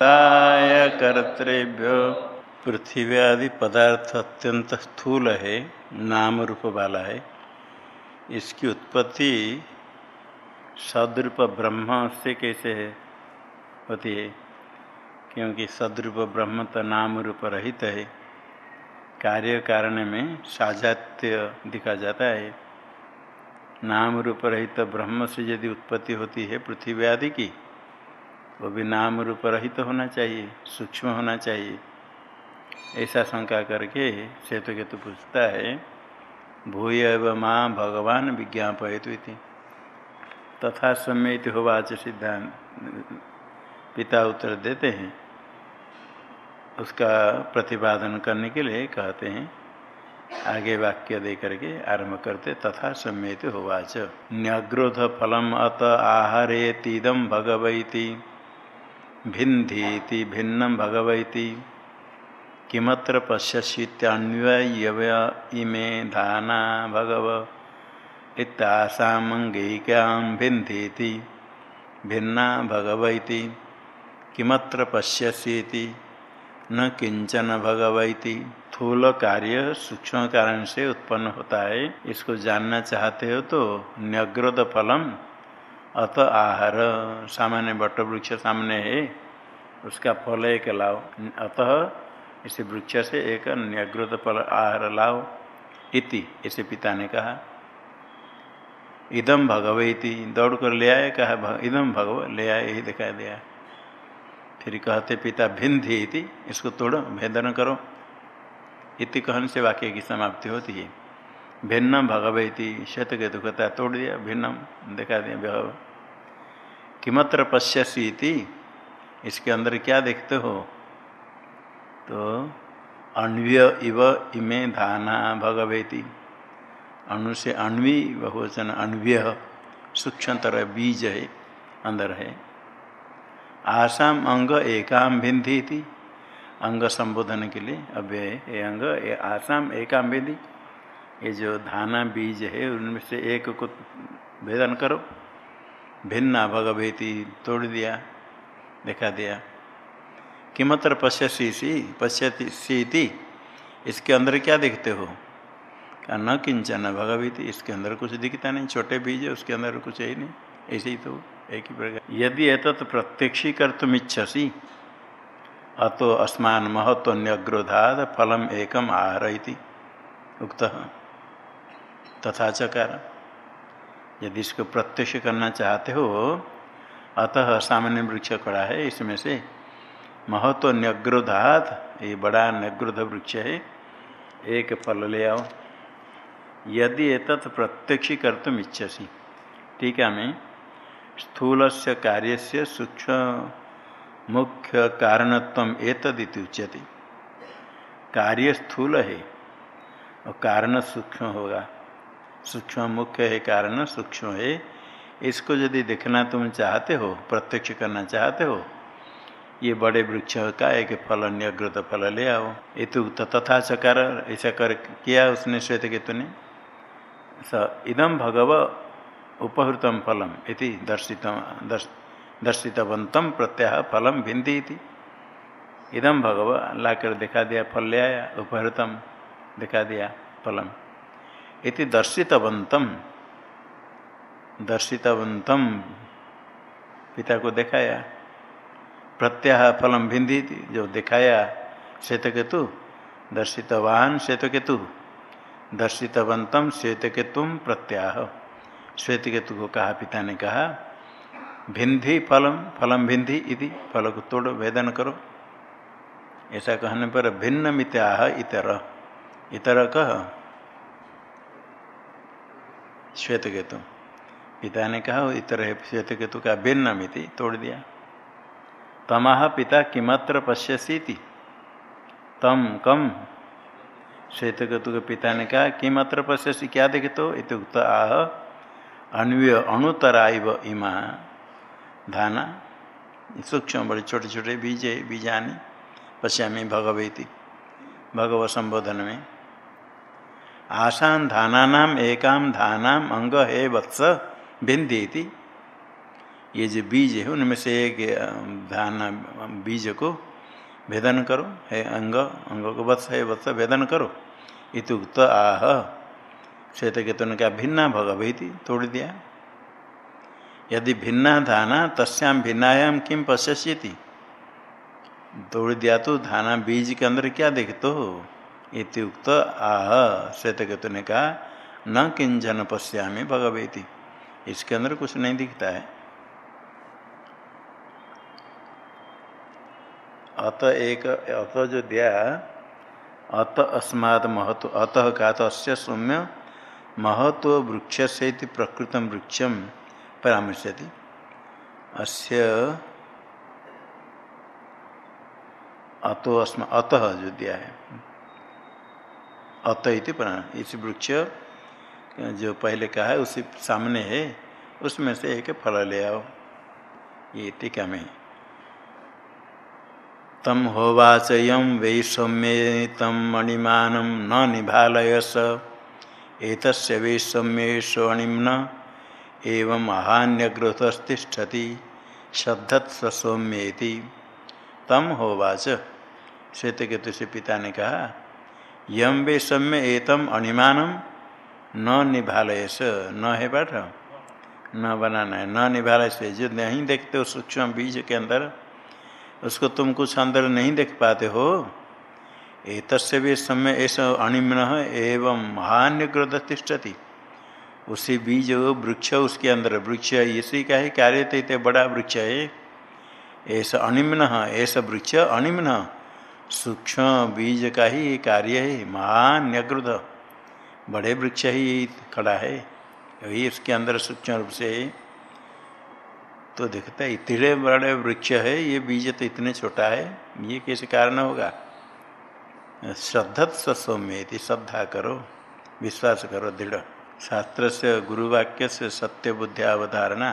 कर्तृभ्य पृथ्वी आदि पदार्थ अत्यंत स्थूल है नाम रूप वाला है। इसकी उत्पत्ति सदरूप ब्रह्म से कैसे है? होती है, क्योंकि सदरूप ब्रह्म तो नाम रूप रहित है। कार्य कारण में साजात्य दिखा जाता है। नाम रूप रहित ब्रह्म से यदि उत्पत्ति होती है पृथ्वी आदि की वो भी नाम रूप रहित तो होना चाहिए, सूक्ष्म होना चाहिए। ऐसा शंका करके सेतु केतु पूछता है, भूय माँ भगवान विज्ञापयतु तथा सम्यत होवाच सिद्धांत। पिता उत्तर देते हैं, उसका प्रतिपादन करने के लिए कहते हैं, आगे वाक्य दे करके आरंभ करते, तथा सम्यत होवाच। न्यग्रोध फलम अत तीदम भगवती। भिन्धीति भिन्नम भगवती। किमत्र पश्यशीत्यन्वयव इमे धाना भगव। इत्तासामंगिकां भिन्धीति भिन्ना भगवती। किमत्र पश्यसीति? न किंचन भगवती। थूल कार्य सूक्ष्म कारण से उत्पन्न होता है इसको जानना चाहते हो तो न्यग्रोध फलम अत आहार। सामान्य बट वृक्ष सामने है। उसका फल एक लाओ। अतः इस वृक्ष से एक न्यग्रोध फल आहार लाओ। इति, इसे पिता ने कहा। इदम भगवती दौड़ कर ले आए, कहा इदम भगव, ले आए, यही दिखाई दिया। फिर कहते, पिता, भिन्धि इति, इसको तोड़ो, भेदन करो। इति कहन से वाक्य की समाप्ति होती है। भिन्नम भगवती श्वेत के दुखता तोड़ दिया भिन्नम दिखा दिया भगव। किमत्र पश्यसी इसके अंदर क्या देखते हो? तो अन्व्य इव इमे धाना भगवती अणु से अण्वी बहुवचन अन्व्य, सूक्ष्मतर बीज है, अंदर है। आसाम अंग एकाम भिंधी थी अंग संबोधन के लिए अव्यय ये अंग, ये आसाम एकाम भिंधी ये जो धाना बीज है, उनमें से एक को भेदन करो। भिन्ना भगवती तोड़ दिया, दिखा दिया। किमत्र पश्यसी सी, पश्यती इसके अंदर क्या देखते हो? क्या न किंचन भगवती इसके अंदर कुछ दिखता नहीं, छोटे बीज है, उसके अंदर कुछ है ही नहीं। ऐसे ही तो एक ही प्रकार। यदि एतत् प्रत्यक्षी कर तुम इच्छसी, अतो अस्मान महत्व न्यग्रोधाद फलम एकम आहर उक्त तथा चकार यदि इसको प्रत्यक्ष करना चाहते हो, अतः सामान्य वृक्ष खड़ा है इसमें से। महत्व न्यग्रोधात, ये बड़ा न्यग्रोध वृक्ष है, एक फल ले आओ। यदि एतत् प्रत्यक्ष कर तुम इच्छसी। ठीक है, मैं स्थूल से कार्य से सूक्ष्म मुख्य कारणत्व एतदिति उच्यते। कार्य स्थूल है, और कारण सूक्ष्म होगा। सूक्ष्म मुख्य है कारण सूक्ष्म है। इसको यदि देखना तुम चाहते हो प्रत्यक्ष करना चाहते हो ये बड़े वृक्ष का एक फल न्यग्रत फल ले आओ। तो तथा चकार ऐसा कर किया उसने श्वेत केतु ने। स इदम भगव उपहृतम फलम इति दर्शित दर्श, दर्शितवंतम प्रत्याह फलम भिंदी इति। इदम भगव लाकर दिखा दिया फल ले आया उपहृतम दिखा दिया फलम। इति दर्शितवंतम दर्शितवंतम पिता को दिखाया। प्रत्याह फलम भिंदी जो दिखाया श्वेत केतु दर्शितवान श्वेत केतु दर्शितवंतम श्वेत केतुम प्रत्याह। श्वेत केतु को कहा, पिता ने कहा भिंधी फलम फलम भिंधी इति, फल को तोड़ो वेदन करो। ऐसा कहने पर भिन्न मित्याह इतर। इतर कह श्वेत केतु पिता ने कहा इतर है श्वेत केतु का भिन्न मिति तोड़ दिया। तमाह पिता किमत्र पश्यसी तम कम। श्वेत केतु के पिता ने कहा, किमत्र पश्यसी? क्या देखे तो इतुक्त आह, अन्वय अणुतराइव इमा, धाना, सूक्ष्म बड़े छोटे छोटे बीज, बीजानी, पश्यामी भगवती भगवत संबोधन में आसान धाना एकाम धानाम अंग है वत्स भिन्दी ये जो बीज है, उनमें से एक धान, बीज को भेदन करो। हे अंग अंग को वत्स, है वत्स, भेदन करो। इतुक्त आह। श्वेत केतु ने कहा भिन्ना भगवती तोड़ दिया। यदि भिन्ना धाना तस्याम भिन्नायाम किम पश्यती तोड़ दिया तो धाना बीज के अंदर क्या देखते? हो इतुक्त आह श्वेत केतु ने कहा, न किंजन पश्यामी भगवती इसके अंदर कुछ नहीं दिखता है। अत एक, अत जो दिया, अत अस्मात् महत्व, अतः का तो अस्य सौम्य, महत्व वृक्ष से प्रकृत वृक्षम परामर्शति अस्य, अतो अस्मा, अतः जो दिया है। अत इति प्राण। इस वृक्ष, जो पहले कहा है, उसी सामने है, उसमें से एक फल ले आओ। ये टीका में तम होवाच यम वै सौम्ये तम मणिमान न निभालयस। एक वै सौम्येष्वणिम्न एवं महान्यग्रोथस्तिष्ठति श्रद्धत सौम्येति तम होवाच श्वेत के से पिता ने कहा यम वे सौम्य एतम अणिमानम न निभालयस। न है पाठ न बनाना है। न निभालय से जो नहीं देखते हो सूक्ष्म बीज के अंदर, उसको तुम कुछ अंदर नहीं देख पाते हो। एक भी समय ऐसा अणिम्न एवं महान्य तिष्ठति। उसी बीज वृक्ष उसके अंदर। वृक्ष इसी का ही कार्य थे बड़ा वृक्ष है। ऐसा अणिम्न ऐसा वृक्ष अणिम्न। सूक्ष्म बीज का ही कार्य है, महान महान्यग्रद बड़े वृक्ष ही खड़ा है। वही इसके अंदर सूक्ष्म रूप से तो देखता है, इतने बड़े वृक्ष है, ये बीज तो इतने छोटा है, ये कैसे कारण होगा? श्रद्धत सौम्य श्रद्धा करो, विश्वास करो, दृढ़। शास्त्र से गुरुवाक्य से सत्य बुद्धि अवधारणा।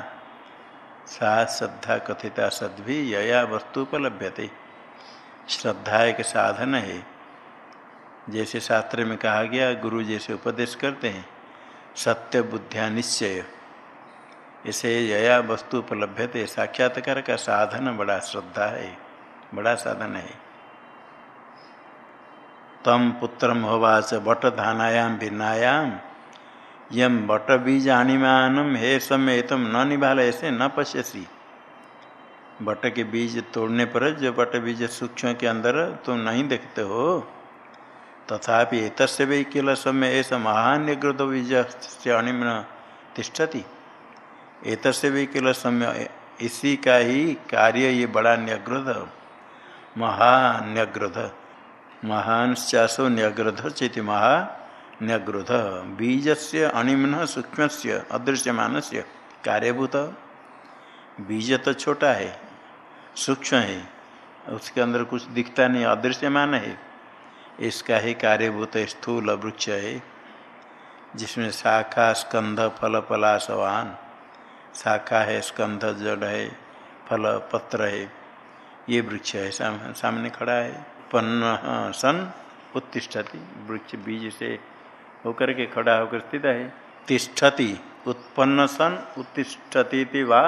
सा श्रद्धा कथिता सद्भि यया वस्तु उपलभ्यते श्रद्धा एक साधन है। जैसे शास्त्र में कहा गया, गुरु जैसे उपदेश करते हैं, सत्य बुद्धिया निश्चय। इसे यया वस्तु उपलब्ध थे साक्षात्कार का साधन बड़ा श्रद्धा है, बड़ा साधन है। तम पुत्र होवाच बट धानायाम भिन्नायाम, यम बट बीज आणिमानम हे समय तुम न निभाल ऐसे न पश्यसी। बट के बीज तोड़ने पर जो बट बीज सूक्ष्म के अंदर तुम नहीं देखते हो, तथापि एक भी किल समय ऐसा महान्य ग्रद बीज से अणिम्न तिष्ठती। से भी किल समय इसी का ही कार्य ये बड़ा न्यग्रध महान्यग्रध महान चाशो न्यग्रध चेत महान्यग्रध बीज से अणिमन सूक्ष्म से अदृश्यमान से कार्यभूत। बीज तो छोटा है सूक्ष्म है उसके अंदर कुछ दिखता नहीं अदृश्यमान है। इसका ही कार्यभूत स्थूल वृक्ष है जिसमें शाखा स्कंध फल पलाशवान शाखा है स्कंध जड़ है फल पत्र है। ये वृक्ष है साम, सामने खड़ा है। पन्न सन उत्तिष्ठति वृक्ष बीज से होकर के खड़ा होकर स्थित है। तिष्ठति उत्पन्न सन उत्तिष्ठती वा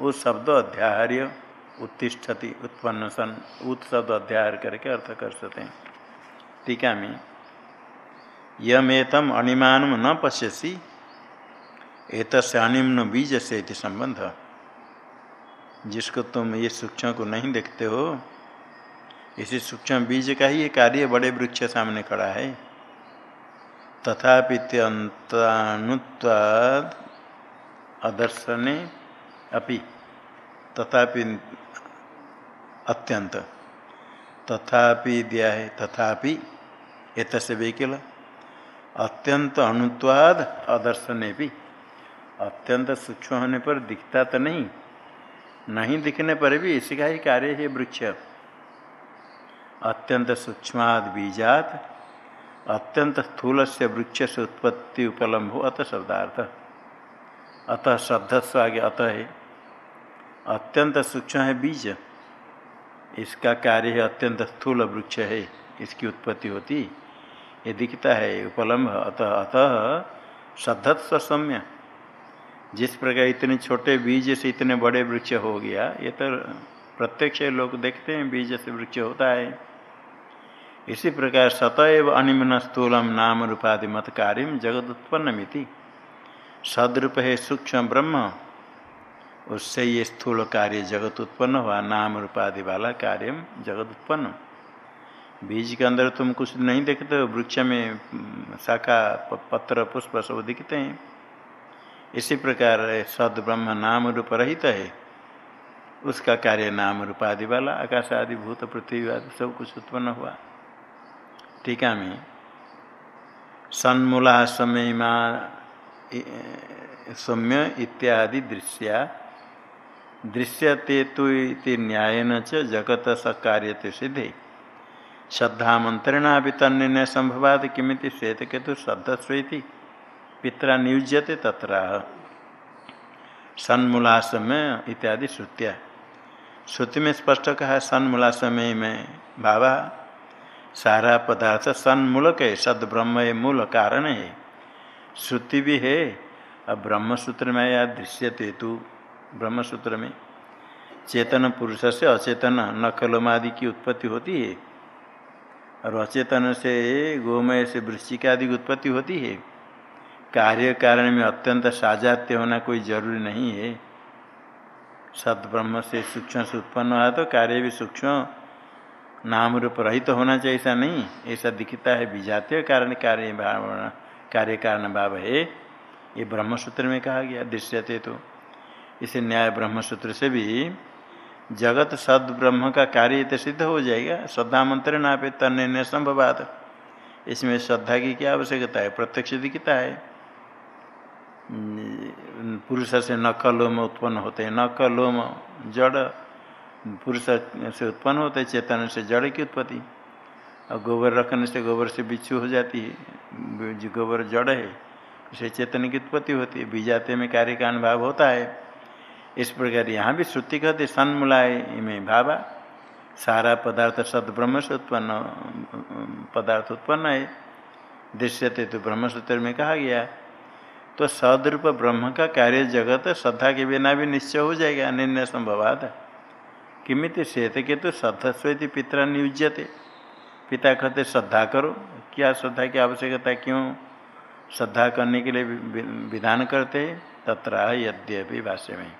उस शब्द अध्याहार्य उत्तिष्ठति उत्पन्न सन उत शब्द अध्याहार करके अर्थ कर सकते हैं। टीका में। यमेतम अणिमान न पश्यसी एत अनिम्न बीज से संबंध। जिसको तुम ये सूक्ष्म को नहीं देखते हो, इसी सूक्ष्म बीज का ही ये कार्य बड़े वृक्ष सामने खड़ा है। तथापि अंतानुत्वाद अदर्शने अपि तथापि अत्यंत तथापि दिया है तथापि एत से वेकिल अत्यंत अणुत्वाद अदर्शने भी अत्यंत सूक्ष्म होने पर दिखता तो नहीं। नहीं दिखने पर भी इसी का ही कार्य है वृक्ष। अत्यंत सूक्ष्माद बीजात अत्यंत स्थूल से वृक्ष से उत्पत्ति उपलम्ब हो अत शब्दार्थ। अतः श्रद्धस्व आगे अतः है। अत्यंत सूक्ष्म है बीज। इसका कार्य है अत्यंत स्थूल वृक्ष है। इसकी उत्पत्ति होती, ये दिखता है उपलम्ब, अतः अतः सद्धत सम्य जिस प्रकार इतने छोटे बीज से इतने बड़े वृक्ष हो गया, ये तो प्रत्यक्ष लोग देखते हैं, बीज से वृक्ष होता है। इसी प्रकार सतएव अनिम्न स्थूलम नाम रूपादि मत कार्य जगत उत्पन्न मिति सदरूप है सूक्ष्म ब्रह्म। उससे ये स्थूल कार्य जगत उत्पन्न हुआ, नाम रूपादि वाला कार्य जगत उत्पन्न। बीज के अंदर तुम कुछ नहीं देखते हो, वृक्ष में शाखा पत्र, पुष्प सब दिखते हैं। इसी प्रकार सद ब्रह्म नाम रूप रहित है। उसका कार्य नाम रूप आदि वाला आकाश आदि भूत, पृथ्वी आदि सब कुछ उत्पन्न हुआ। टीका में, सन्मूला समय सौम्य इत्यादि दृश्या दृश्यते तो न्यायन च जगत सकार्यते सिद्धे। श्रद्धा मंत्रणा भी तन्य संभवाद किमित श्वेत केतु श्रद्धस्वी पिता नियुज्यते तत्र सन्मूला समय इत्यादि श्रुतिया। श्रुति में स्पष्ट कहा सन्मूला समय में बाबा सारा पदार्थ सन्मूलक है सद ब्रह्म मूल कारण। है श्रुति भी है अब ब्रह्मसूत्र में या दृश्यते तू। ब्रह्मसूत्र में चेतन पुरुष से अचेतन नकलमादि की उत्पत्ति होती है। और अचेतन से, गोमय से वृश्चिक आदि की उत्पत्ति होती है। कार्य कारण में अत्यंत साजात्य होना कोई ज़रूरी नहीं है। सद ब्रह्म से सूक्ष्म से उत्पन्न हुआ तो कार्य भी सूक्ष्म नाम रूप रहित तो होना चाहिए ऐसा नहीं। ऐसा दिखता है विजातीय कारण, कार्य कार्य कारण भाव है। ये ब्रह्मसूत्र में कहा गया, दृश्यते तो। इसे न्याय ब्रह्म सूत्र से भी जगत सद ब्रह्म का कार्य तो सिद्ध हो जाएगा। श्रद्धा मंत्र ना पे तन्य संभवात। इसमें श्रद्धा की क्या आवश्यकता है? प्रत्यक्ष दिखता है। पुरुष से नकलोम उत्पन्न होते हैं। नकलोम जड़, पुरुष से उत्पन्न होते चेतन से जड़ की उत्पत्ति। और गोबर रखने से गोबर से बिच्छू हो जाती है। गोबर जड़ है, उसे चेतन की उत्पत्ति होती है। बीजाते में कार्य का अनुभव होता है। इस प्रकार यहाँ भी श्रुति कहते सन्मुलाय में भावा सारा पदार्थ सद ब्रह्म से उत्पन्न पदार्थ उत्पन्न है। दृश्यते तो ब्रह्मसूत्र में कहा गया। तो सदरूप ब्रह्म का कार्य जगत श्रद्धा के बिना भी निश्चय हो जाएगा निर्णय संभवाद किमित श्वेत के तो श्रद्धस्वती पिता नियुज्यते। पिता कहते, श्रद्धा करो। क्या श्रद्धा की आवश्यकता क्यों? श्रद्धा करने के लिए विधान करते तत्र यद्यपि भाष्य में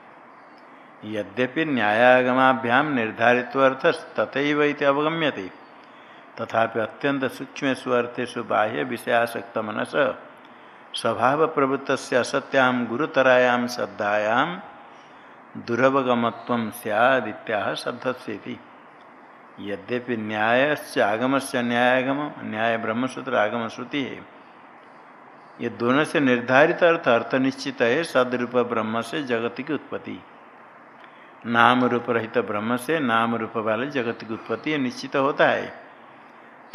यद्यपि न्यायागमाभ्याम निर्धारित अर्थ तथैव अवगम्यते। तथापि अत्यंत सूक्ष्म स्वर्थेषु बाह्य विषयासक्त मनस स्वभाव प्रवृत्त असत्याम गुरुतरायाम श्रद्धायाम दुरवगमत्व सैदित्या श्रद्धस्यति। यद्यपि न्याय से आगम से न्यायागम न्याय ब्रह्मसूत्र आगम श्रुति है ये दोनों से निर्धारित अर्थ अर्थ निश्चित है सदरूप ब्रह्म से जगत की उत्पत्ति। नाम रूप रहित ब्रह्म से नाम रूप वाले जगत की उत्पत्ति निश्चित होता है।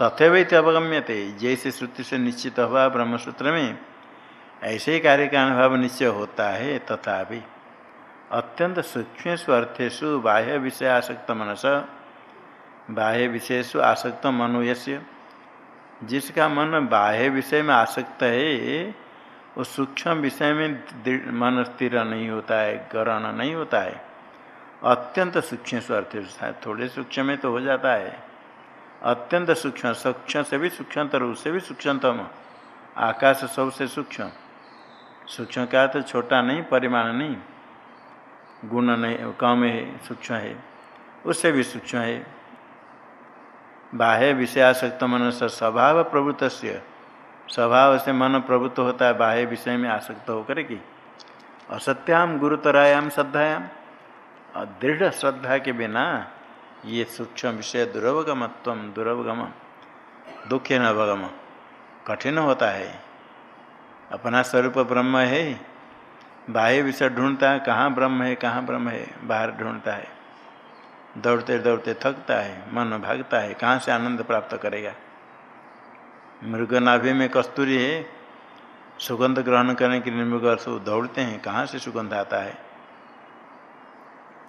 तथैव अवगम्यते। जैसे श्रुति से निश्चित हुआ ब्रह्मसूत्र में, ऐसे ही कार्य का अनुभव निश्चय होता है तथापि। अत्यंत सूक्ष्म अर्थेशु बाह्य विषय आसक्त मनस, बाह्य विषयसु आसक्त मनोयस्य। जिसका मन बाह्य विषय में आसक्त है वो सूक्ष्म विषय में मन स्थिर नहीं होता है ग्रहण नहीं होता है। अत्यंत सूक्ष्म स्वार्थ थोड़े सूक्ष्म में तो हो जाता है। अत्यंत सूक्ष्म सूक्ष्म से भी सूक्ष्मतर, उससे भी सूक्ष्मतम। आकाश सबसे सूक्ष्म। सूक्ष्म का तो छोटा नहीं, परिमाण नहीं। गुण नहीं, कम है, सूक्ष्म है। उससे भी सूक्ष्म है। बाह्य विषयासक्त मन से स्वभाव प्रवृत्त स्वभाव से मन प्रभुत्व होता है, बाह्य विषय में आसक्त होकर की। असत्याम, गुरुतरायाम, श्रद्धायाम। दृढ़ श्रद्धा के बिना ये सूक्ष्म विषय दुरवगमत्व, दुरवगम दुखे न अवगम कठिन होता है। अपना स्वरूप ब्रह्म है। बाह्य विषय ढूंढता है, कहाँ ब्रह्म है, कहाँ ब्रह्म है, बाहर ढूंढता है। दौड़ते दौड़ते थकता है, मन भागता है, कहाँ से आनंद प्राप्त करेगा? मृग नाभि में कस्तूरी है। सुगंध ग्रहण करने के लिए मृग दौड़ते हैं, कहाँ से सुगंध आता है?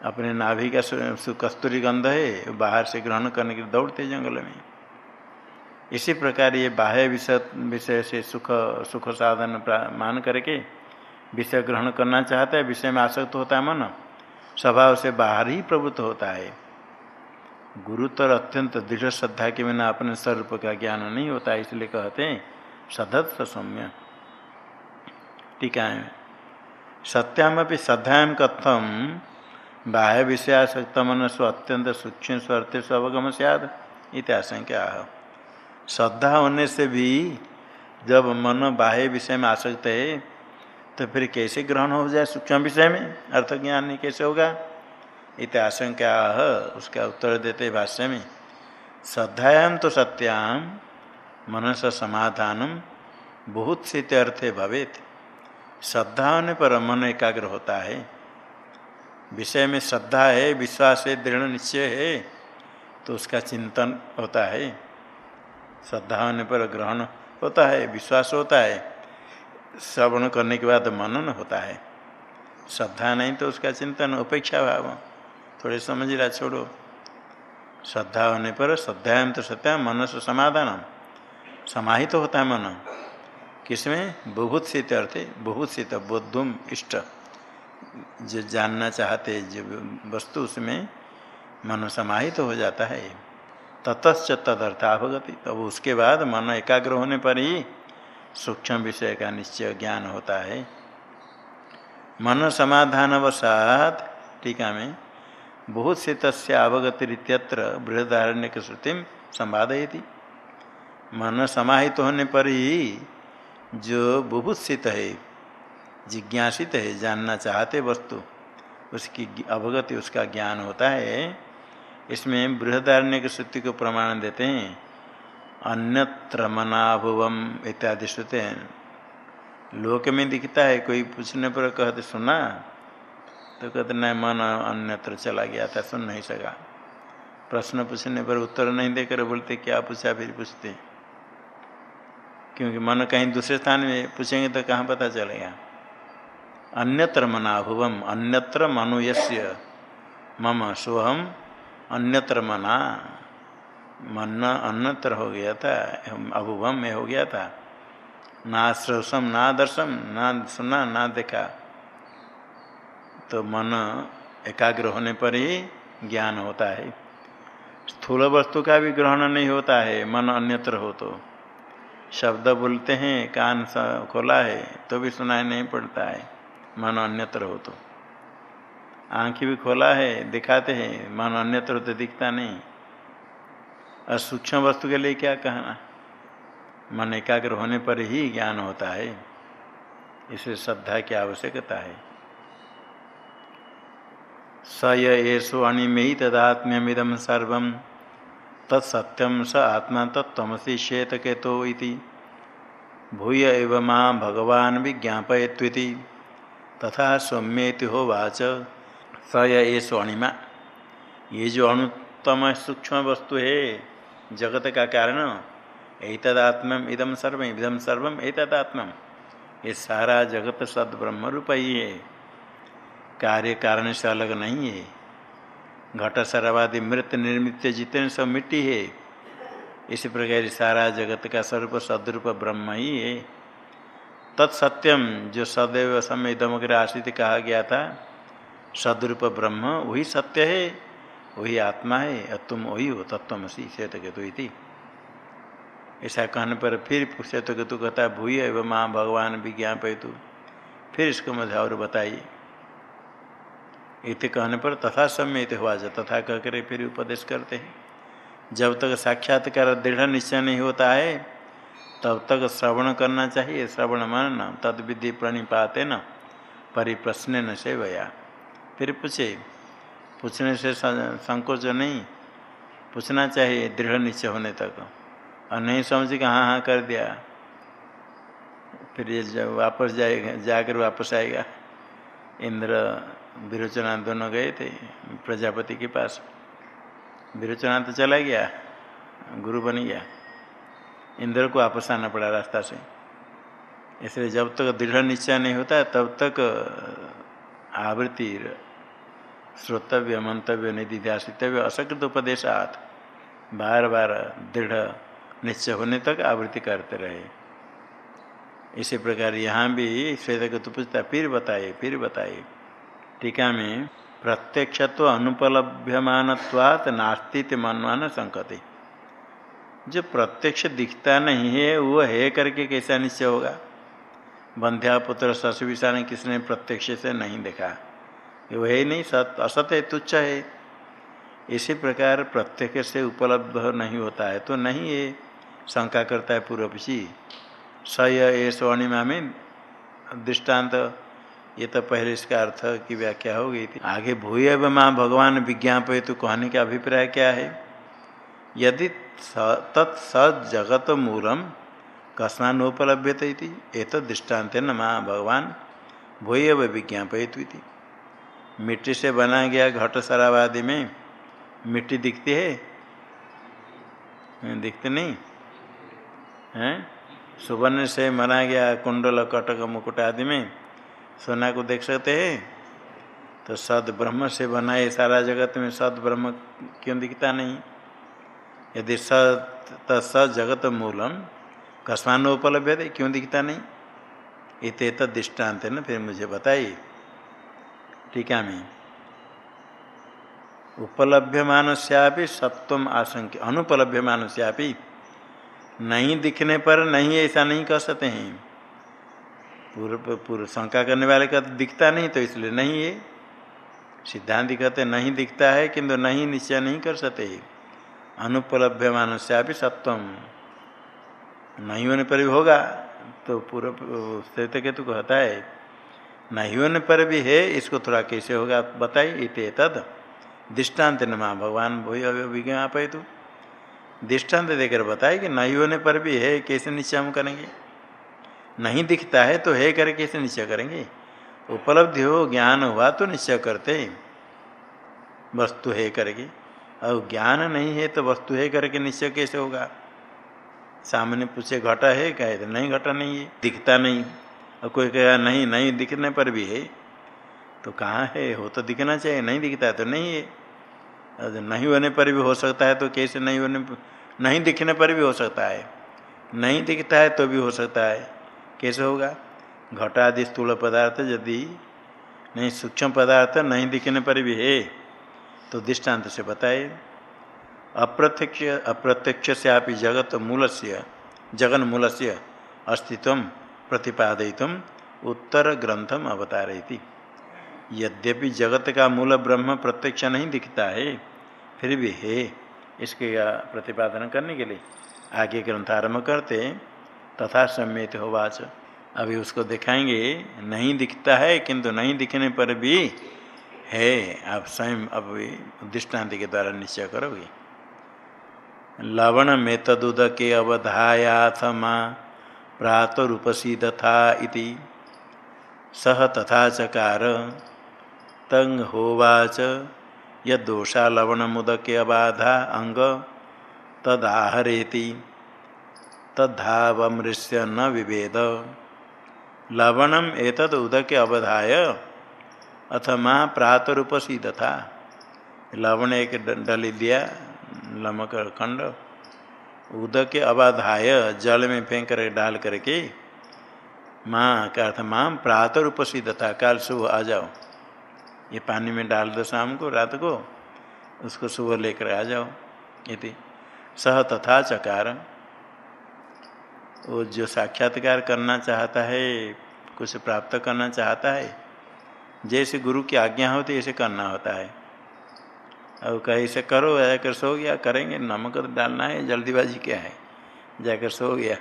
अपने नाभि का कस्तूरी गंध है, बाहर से ग्रहण करने के लिए दौड़ते जंगल में। इसी प्रकार ये बाह्य विषय विषय से सुख सुख साधन मान करके विषय ग्रहण करना चाहता है, विषय में आसक्त होता है मन। स्वभाव से बाहर ही प्रभुत्व होता है। गुरुतर अत्यंत दृढ़ श्रद्धा के बिना अपने स्वरूप का ज्ञान नहीं होता, इसलिए कहते हैं सदत्त सौम्य। टीका है। सत्याम अपनी कथम बाह्य विषय विषयासक्त मन स्व अत्यंत सूक्ष्म स्वरते स्वगम सद इत्याशंका श्रद्धा होने से भी जब मन बाह्य विषय में आसक्त है तो फिर कैसे ग्रहण हो जाए सूक्ष्म विषय में? अर्थ ज्ञान कैसे होगा? इत आशंका उसका उत्तर देते भाष्य में। श्रद्धायाम तो सत्याम मनस समाधान बहुत से अर्थे भवेत। श्रद्धा होने पर मन एकाग्र होता है। विषय में श्रद्धा है, विश्वास है, दृढ़ निश्चय है तो उसका चिंतन होता है। श्रद्धा होने पर ग्रहण होता है, विश्वास होता है, श्रवण करने के बाद मनन होता है। श्रद्धा नहीं तो उसका चिंतन, उपेक्षा भाव, थोड़े समझ रहा छोड़ो। श्रद्धा होने पर श्रद्धाएँ तो सत्या मन से समाधान समाहित तो होता है मन। किसमें? बहुत शीत अर्थ बहुत शीत बोधुम इष्ट। जो जानना चाहते, जो वस्तु उसमें मन समाहित तो हो जाता है, ततश्च तदर्थ अवगति तब उसके बाद मन एकाग्र होने पर ही सूक्ष्म विषय का निश्चय ज्ञान होता है। मन समाधान वसात टीका में, बहुत से तस्य अवगतिरित्यत्र बृहदारण्य की श्रुति संवादयती। मन समाहित होने पर ही जो बुभुत्सित है जिज्ञासित है, जानना चाहते वस्तु। उसकी अवगति, उसका ज्ञान होता है। इसमें बृहदारण्य की श्रुति को प्रमाण देते हैं। अन्यत्र मनाभुवम इत्यादि श्रुते हैं। लोक में दिखता है, कोई पूछने पर कहते, सुना? तो कहते, नहीं, मन अन्यत्र चला गया था, सुन नहीं सका। प्रश्न पूछने पर उत्तर नहीं देकर बोलते, क्या पूछा? फिर पूछते क्योंकि मन कहीं दूसरे स्थान में पूछेंगे तो कहाँ पता चलेगा? अन्यत्र मनाभुवम, अन्यत्र मनुयस्य। मम सोहम, अन्यत्र मना। मन अन्यत्र हो गया था अभुभम में हो गया था। ना श्रोसम ना दर्शन ना सुना, ना देखा। तो मन एकाग्र होने पर ही ज्ञान होता है। स्थूल वस्तु का भी ग्रहण नहीं होता है, मन अन्यत्र हो तो। शब्द बोलते हैं, कान खोला है तो भी सुनाई नहीं पड़ता है। मन अन्यत्र हो तो। आँखें भी खोला है, दिखाते हैं, मन अन्यत्र तो दिखता नहीं। और सूक्ष्म वस्तु के लिए क्या कहना? मन एकाग्र होने पर ही ज्ञान होता है। इसे श्रद्धा की आवश्यकता है। स येषु अणिमेयी तदात्म्यमिदम सर्व तत्सत्यम स आत्मा तत्वसी श्वेत केतो भूय एव माँ भगवान विज्ञापयत्विति। तथा सौम्येति हो वाच। स येषु अणिमा ये जो अणुतम सूक्ष्म वस्तु है, जगत का कारण एतदात्म इदम सर्व इदम सर्वम एतदात्म ये सारा जगत सद ब्रह्म रूप ही है। कार्य कारण से अलग नहीं है। घट सरवादी मृत निर्मित जितने सब मिट्टी है, इसी प्रकार सारा जगत का स्वरूप सदरूप ब्रह्म ही है। तत्सत्यम जो सदैव समय दमग्र आश्रित कहा गया था, सदरूप ब्रह्म, वही सत्य है, वही आत्मा है, और तुम वही हो तत्वमसी श्वेत केतु इति। ऐसा कहने पर फिर श्वेत केतु कहता भूय एवं माँ भगवान विज्ञापयतु। फिर इसको मुझे और बताइए। इति कहने पर तथा सम्य हुआ, जा तथा कहकर फिर उपदेश करते हैं। जब तक साक्षात्कार दृढ़ निश्चय नहीं होता है तब तक श्रवण करना चाहिए। श्रवण मन तद विधि प्रणिपाते न, परिप्रश्न न से भया फिर पूछे, पूछने से संकोच नहीं, पूछना चाहिए दृढ़ निश्चय होने तक। और नहीं समझ के हाँ हाँ कर दिया, फिर ये जब वापस जाएगा जाकर वापस आएगा। इंद्र विरोचना दोनों गए थे, प्रजापति के पास। विरोचना तो चला गया, गुरु बन गया। इंद्र को वापस आना पड़ा रास्ता से। इसलिए जब तक दृढ़ निश्चय नहीं होता, तब तक आवृत्ति, श्रोतव्य, मंतव्य निधिध्यासितव्य असकृत उपदेशात बार बार दृढ़ निश्चय होने तक आवृत्ति करते रहे। इसी प्रकार यहाँ भी श्वेत तो पूछता फिर बताए फिर बताए टीका में प्रत्यक्ष तो अनुपलभ्यमान नास्तित मनमान संकते। जो प्रत्यक्ष दिखता नहीं है, वो है करके कैसा निश्चय होगा? बंध्या पुत्र ससुविषा ने किसने प्रत्यक्ष से नहीं देखा? वो है नहीं, सत, असत है, तुच्छ है। इसी प्रकार प्रत्यक्ष से उपलब्ध नहीं होता है तो नहीं ये शंका करता है पूर्व पूर्वपक्षी स ये स्वर्णिमा में दृष्टांत, ये तो पहले इसका अर्थ की व्याख्या हो गई थी। आगे भूय माँ भगवान विज्ञापय तो कहने का अभिप्राय क्या है? यदि तत्स जगत मूलम कस्मानोपलभ्यते तो दृष्टांत न माँ भगवान भूय विज्ञापयती मिट्टी से बना गया घट शराबादी में मिट्टी दिखती है? दिखते नहीं? हैं? सुवर्ण से मना गया कुंडल, कटक, मुकुट आदि में सोना को देख सकते हैं? तो सद ब्रह्म से बना बनाए सारा जगत में सद ब्रह्म क्यों दिखता नहीं? यदि स जगत मूलम कस्मान उपलब्ध है क्यों दिखता नहीं? इत दृष्टांत है ना, फिर मुझे बताइए। टीका में उपलभ्यमान श्यापी सत्वम आशंक अनुपलभ्यमान श्यापी नहीं दिखने पर नहीं ऐसा नहीं कह सकते हैं। पूर्व पूर्व शंका करने वाले का दिखता नहीं तो इसलिए नहीं है। सिद्धांत कहते नहीं दिखता है, किंतु नहीं निश्चय नहीं कर सकते अनुपलभ्यमान भी सत्वम नहीं होने पर भी होगा तो पूर्व श्वेत केतु कहता है। नहीं होने पर भी है, इसको थोड़ा कैसे होगा बताइए इत तद दृष्टांत न माँ भगवान वही विज्ञापय तू दृष्टांत देकर बताए कि नहीं होने पर भी है, कैसे निश्चय हम करेंगे? नहीं दिखता है तो है करे, कैसे निश्चय करेंगे? उपलब्धि हो, ज्ञान हुआ तो निश्चय करते वस्तु है करके और ज्ञान नहीं है तो वस्तु है करके निश्चय कैसे होगा? सामने पूछे, घटा है कहे तो नहीं घटा, नहीं है। दिखता नहीं। और कोई कहेगा नहीं नहीं दिखने पर भी है। तो कहाँ है? हो तो दिखना चाहिए, नहीं दिखता है तो नहीं है। नहीं होने पर भी हो सकता है तो कैसे नहीं होने नहीं दिखने पर भी हो सकता है। नहीं दिखता है तो भी हो सकता है। कैसे होगा? घटा आदि स्थूल पदार्थ यदि, नहीं, सूक्ष्म पदार्थ नहीं दिखने पर भी है। तो दृष्टांत से बताए, अप्रत्यक्ष अप्रत्यक्ष से आप जगत मूल से जगन मूल से अस्तित्व प्रतिपादयित उत्तर ग्रंथम अवतारयती। यद्यपि जगत का मूल ब्रह्म प्रत्यक्ष नहीं दिखता है, फिर भी है, इसके प्रतिपादन करने के लिए आगे ग्रंथ आरंभ करते तथा सम्यत हो वाच अभी उसको दिखाएँगे, नहीं दिखता है, किंतु नहीं दिखने पर भी है, आप स्वयं अब दृष्टांत के द्वारा निश्चय करोगे। लवण में तदुद के अवधायाथ माँ प्रातरूपसीद था इति। सह तथा चकार तंग होवाच। यदोषा लवण मुदके अबाधा अंग। तदाहरेति तद्धावमृश्य न विभेद। लवणम एतद उदके अवधाय। अथमा प्रातरूपसीद था लवण एक डली दिया, लमक खंड। उदक अबाधाय, जल में फेंक कर डाल करके माँ, का अर्थ माँ प्रातः उपसिद्ध था काल सुबह आ जाओ। ये पानी में डाल दो शाम को, रात को, उसको सुबह लेकर आ जाओ। ये सह तथा चकार। वो जो साक्षात्कार करना चाहता है, कुछ प्राप्त करना चाहता है जैसे गुरु की आज्ञा होती ऐसे करना होता है। और कहीं से करो, जाकर सो गया, करेंगे, नमक तो डालना है, जल्दीबाजी क्या है? जाकर सो गया।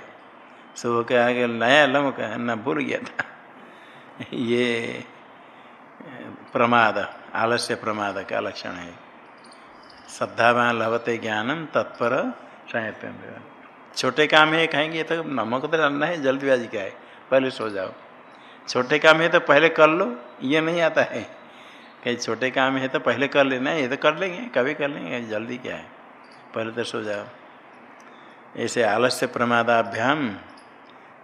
सो के आगे नया नमक है, न भूल गया था। ये, प्रमाद, आलस्य प्रमाद का लक्षण है। श्रद्धावान लभते ज्ञानम तत्पर छोटे काम है, कहेंगे तो नमक तो डालना है, जल्दीबाजी क्या है? पहले सो जाओ। छोटे काम है तो पहले कर लो, ये नहीं आता है। कहीं छोटे काम है तो पहले कर लेना, ये तो कर लेंगे, कभी कर लेंगे जल्दी क्या है? पहले तो सो जाओ। ऐसे आलस्य प्रमादाभ्याम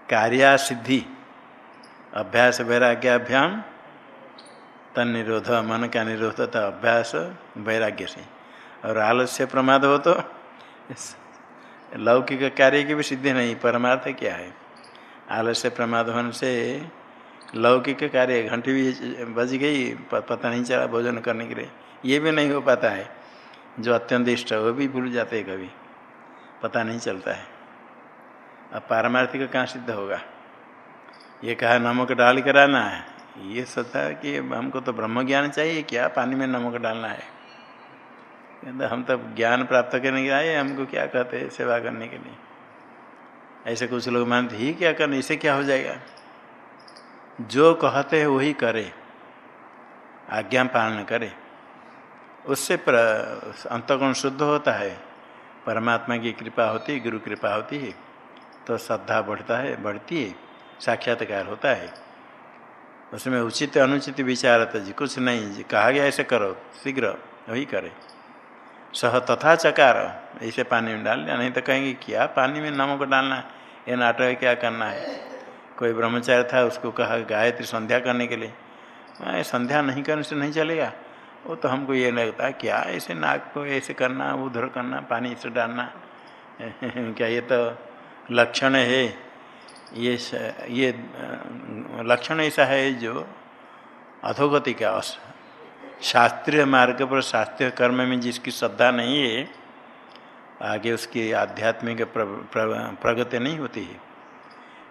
कार्या सिद्धि अभ्यास वैराग्याभ्याम तन निरोध मन का निरोध था अभ्यास वैराग्य से। और आलस्य प्रमाद हो तो लौकिक कार्य की भी सिद्धि नहीं, परमार्थ क्या है? आलस्य प्रमाद होने से लौकिक कार्य, घंटी भी बज गई पता नहीं चला भोजन करने के लिए। ये भी नहीं हो पाता है। जो अत्यंत इष्ट है, वो भी भूल जाते हैं कभी। पता नहीं चलता है। अब पारमार्थिक कहाँ सिद्ध होगा? ये कहा, नमक डाल कर आना है। ये सोचता है कि हमको तो ब्रह्म ज्ञान चाहिए, क्या पानी में नमक डालना है? कहते, हम तो ज्ञान प्राप्त करने के आए, हमको क्या कहते हैं सेवा करने के लिए? ऐसे कुछ लोग मानते ही क्या करना इसे क्या हो जाएगा? जो कहते हैं वही करे, आज्ञा पालन करे। उससे अंतगुण शुद्ध होता है। परमात्मा की कृपा होती है, गुरु कृपा होती है तो श्रद्धा बढ़ता है, बढ़ती है, साक्षात्कार होता है। उसमें उचित अनुचित विचार जी कुछ नहीं, जी कहा गया ऐसे करो, शीघ्र वही करे। सह तथा चकार, ऐसे पानी में डाल दिया, नहीं तो कहेंगे, क्या पानी में नमक डालना है? ये नाटक क्या करना है? कोई ब्रह्मचार्य था, उसको कहा, गायत्री संध्या करने के लिए। संध्या नहीं करने से नहीं चलेगा। वो तो हमको ये लगता क्या ऐसे नाक को ऐसे करना, उधर करना, पानी से डालना? क्या ये तो लक्षण है? ये ये लक्षण ऐसा है जो अधोगति का शास्त्रीय मार्ग पर, शास्त्रीय कर्म में जिसकी श्रद्धा नहीं है, आगे उसकी आध्यात्मिक प्रगति नहीं होती है।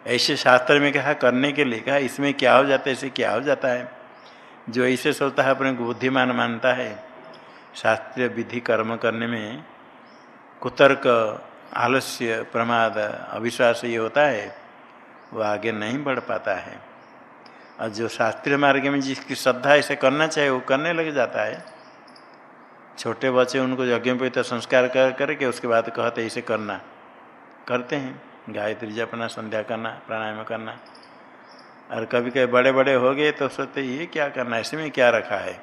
ऐसे शास्त्र में कहा, करने के लिए कहा, इसमें क्या हो जाता है ऐसे क्या हो जाता है? जो ऐसे सोचता है, अपने बुद्धिमान मानता है। शास्त्रीय विधि कर्म करने में कुतर्क, आलस्य, प्रमाद, अविश्वास ये होता है, वो आगे नहीं बढ़ पाता है। और जो शास्त्रीय मार्ग में जिसकी श्रद्धा ऐसे करना चाहिए वो करने लग जाता है। छोटे बच्चे उनको यज्ञ पे तो संस्कार कर, करके उसके बाद कहते ऐसे करना। करते हैं। गायत्री जपना, संध्या करना, प्राणायाम करना। और कभी कभी बड़े बड़े हो गए तो सोचते, ये क्या करना ऐसे में क्या रखा है?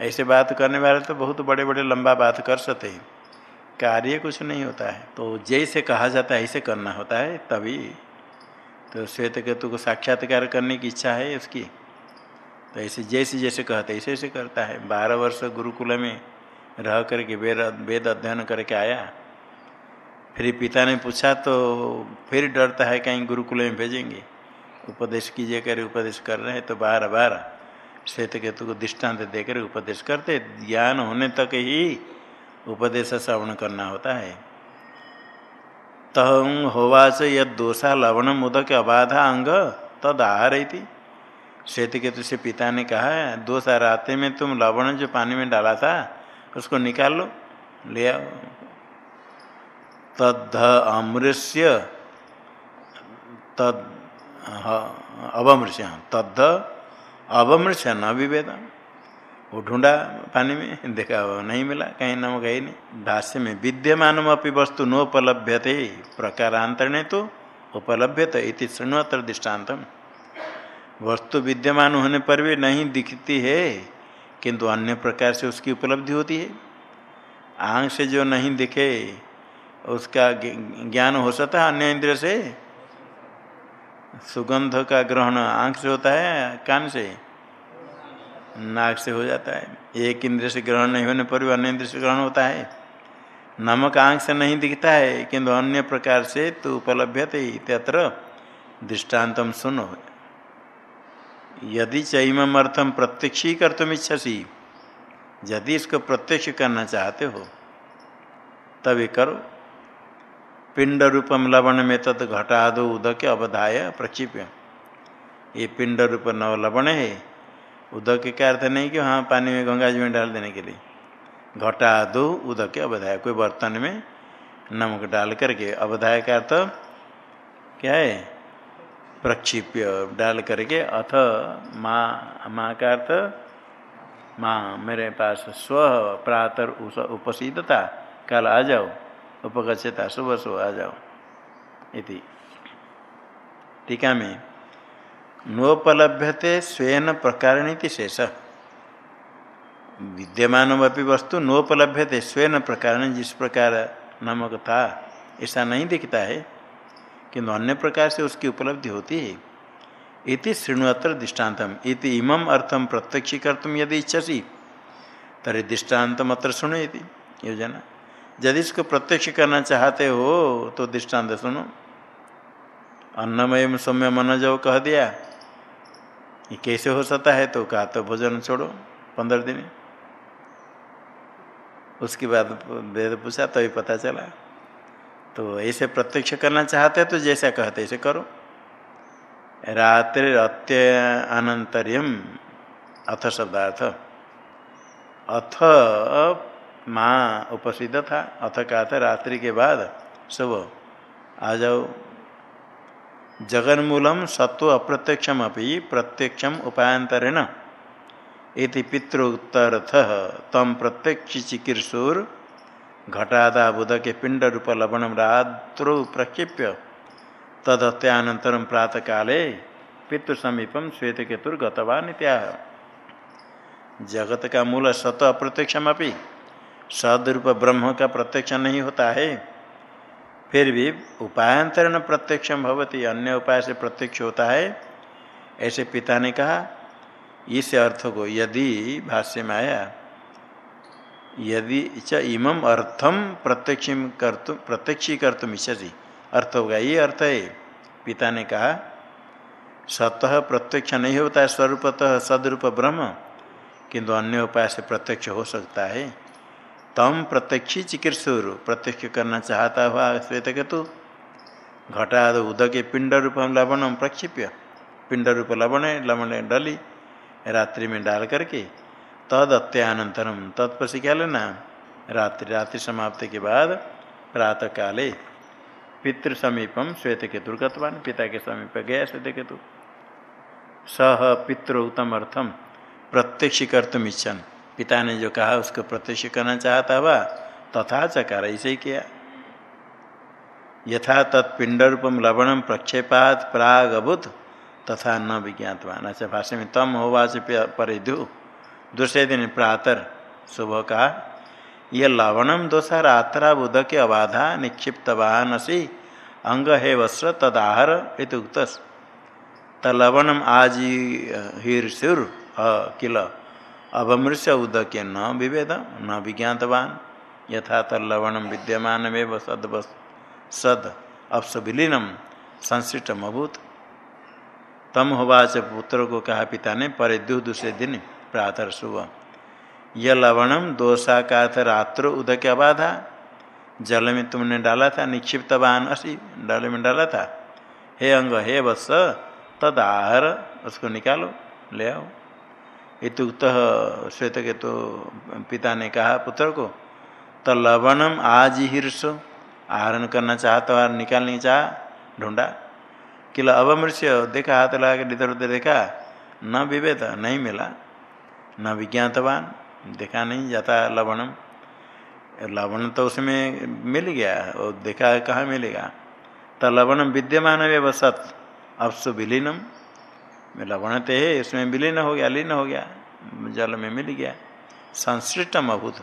ऐसे बात करने वाले तो बहुत बड़े बड़े लंबा बात कर सकते हैं। कार्य कुछ नहीं होता है। तो जैसे कहा जाता है, ऐसे करना होता है, तभी। तो श्वेत केतु को साक्षात्कार करने की इच्छा है उसकी। तो ऐसे जैसे जैसे कहते, ऐसे ऐसे करता है। बारह वर्ष गुरुकुल में रह करके वेद वेद अध्ययन करके आया। फिर पिता ने पूछा तो फिर डरता है कहीं गुरुकुल में भेजेंगे? उपदेश कीजिए कर उपदेश कर रहे हैं तो बार बार श्वेत केतु को दृष्टांत देकर उपदेश करते। ज्ञान होने तक ही उपदेश श्रवण करना होता है। तम होवाच यद दोषा लवण मुदक अबाधा अंग तद आहार श्वेत केतु से पिता ने कहा दो राते में तुम लवण जो पानी में डाला था, उसको निकाल लो, ले आओ। तद अमृष्य, तद अवमृष्य तद अवमृष्य न विवेद वो ढूंढा पानी में, देखा नहीं मिला, कहीं नमक है नहीं। भाष्य में विद्यमान अपनी वस्तु नोपलभ्य थे प्रकारांतरणे तो उपलभ्य थे इति शृणुअत्र दृष्टान्तम। वस्तु विद्यमान होने पर भी नहीं दिखती है, किंतु अन्य प्रकार से उसकी उपलब्धि होती है। आँख से जो नहीं दिखे उसका ज्ञान हो सकता है अन्य इंद्र से? सुगंध का ग्रहण आँख से होता है, कान से? नाक से हो जाता है। एक इंद्र से ग्रहण नहीं होने पर भी अन्य इंद्र से ग्रहण होता है। नमक आँख से नहीं दिखता है, किंतु अन्य प्रकार से तो उपलब्ध इत्यत्र दृष्टान्तम सुनो। यदि चैम अर्थम प्रत्यक्ष ही कर तुम इच्छसी, यदि इसको प्रत्यक्ष करना चाहते हो, तभी करो। पिंड रूपम लवण में तत् घटादो उदक अवधाय प्रक्षिप्य। ये पिंड रूप नव लवण है, उदक के अर्थ नहीं कि हाँ पानी में गंगा जी में डाल देने के लिए। घटा दो उदक अवधाय, कोई बर्तन में नमक डाल करके, अवधाय का अर्थ क्या है? प्रक्षिप्य, डाल करके, अथ माँ माँ का अर्थ, माँ, मेरे पास स्व, प्रातर उपसीदता, कल आ जाओ। उपगछता सुबह सुबह आ जाओ। इति। टीका में, नोपलभ्यते स्वयं प्रकार शेष। विद्यमान वस्तु नोपलभ्यते स्वयं प्रकार जिस प्रकार नमक था, ऐसा नहीं दिखता है, किंतु अन्य प्रकार से उसकी उपलब्धि होती है। इति श्रृणुअत्र दृष्टान्तम। इति इमम अर्थम प्रत्यक्ष कर्तुम यदि इच्छसी तरी दृष्टान्तम अत्र इति। योजना। यदि इसको प्रत्यक्ष करना चाहते हो तो दृष्टांत सुनो। अन्नमय सौम्य मन जो कह दिया। ये कैसे हो सकता है? तो कहा तो भोजन छोड़ो, पंद्रह दिन। उसके बाद वेद पूछा तो ही पता चला। तो ऐसे प्रत्यक्ष करना चाहते तो जैसा कहते, ऐसे करो। रात्रि अत्य अनंतरियम, अथ शब्दार्थ। अथ माँ उपसिद्ध था अथ का था रात्रि के बाद सब, आ जाओ। जगन्मूलम सत्व अप्रत्यक्षम अभी प्रत्यक्षम उपायंतरेण। इति पितृत्तरथ तम प्रत्यक्ष चिकीर्षुर घटादा बुध के पिंड रूप लवण रात्रु प्रक्षिप्य। तदत्यानंतर प्रातः काले पितृ समीपम श्वेत केतुर गतवान इत्याह जगत का मूल सत अप्रत्यक्षम सदरूप ब्रह्म का प्रत्यक्ष नहीं होता है। फिर भी उपायंतरण प्रत्यक्षम भवती, अन्य उपाय से प्रत्यक्ष होता है। ऐसे पिता ने कहा, इस अर्थ को यदि, भाष्य में आया, यदि च अर्थम प्रत्यक्ष कर्तुम प्रत्यक्षी कर्तुम इच्छसी। अर्थ होगा, ये अर्थ है। पिता ने कहा स्वतः प्रत्यक्ष नहीं होता है, स्वरूपतः सदरूप ब्रह्म, किंतु अन्य उपाय से प्रत्यक्ष हो सकता है। तम प्रत्यक्षी चिकित्सुर, प्रत्यक्ष करना चाहता हुआ श्वेत केतु घटाद उदक पिंड रूपम लवणम प्रक्षिप्य। पिंड रूप लवण लवण डली। रात्रि में डाल करके, तद अत्यानंतरम तत्पसी क्या लेना रात्रि रात्रि समाप्ति के बाद प्रातः काले पितृ समीपम श्वेत केतु गतवान। पिता के समीप गया श्वेत केतु सह पितृ उत्तम अर्थम प्रत्यक्ष कर्तुम इच्छन। पिता ने जो कहा, उसको प्रत्यक्ष करना चाहता हुआ, तथा चकार ऐसे ही किया। यथा तत्पिंड रूपम लवणम प्रक्षेपात प्राग अभुत तथा न विज्ञातवान। अच्छा भाषा में तम होवाच परिधु। दूसरे दिन प्रातर सुबह का ये लवणम दोषा रात्रा बुध के अबाधा निक्षिप्तवान असी अंग है वस्त्र तदाहर इतुक्त तलवणम आज हीर्षुर किल। अवमृश्य उदक न विभेद न विज्ञातवान। यथा तलवणम विद्यमान सद सद अपस विलीनम अभूत तम होवाच पुत्र को कहा पिता ने पर दूसरे दिन प्रातः सुबह यह लवणम दोषा का अर्थ रात्र उदक अबाधा। जल में तुमने डाला था निक्षिप्तवान असी डाल में डाला था हे अंग हे वत्स तद आहर उसको निकालो, ले आओ। इतुक्त श्वेत के तो पिता ने कहा पुत्र को तो लवणम आज हीर्ष आहरण करना चाहता और निकालने चाह, ढूंढा। किला अवमृश्य देखा, हाथ लगा के इधर उधर देखा, न विवेद, नहीं मिला, न विज्ञातवान, देखा नहीं जाता लवणम। लवण तो उसमें मिल गया और देखा कहाँ मिलेगा? तो लवणम विद्यमान वे सत अपसु विलीनम लवण तो है उसमें विलीन हो गया, लीन हो गया, जल में मिल गया। संश्लिष्टम अभूत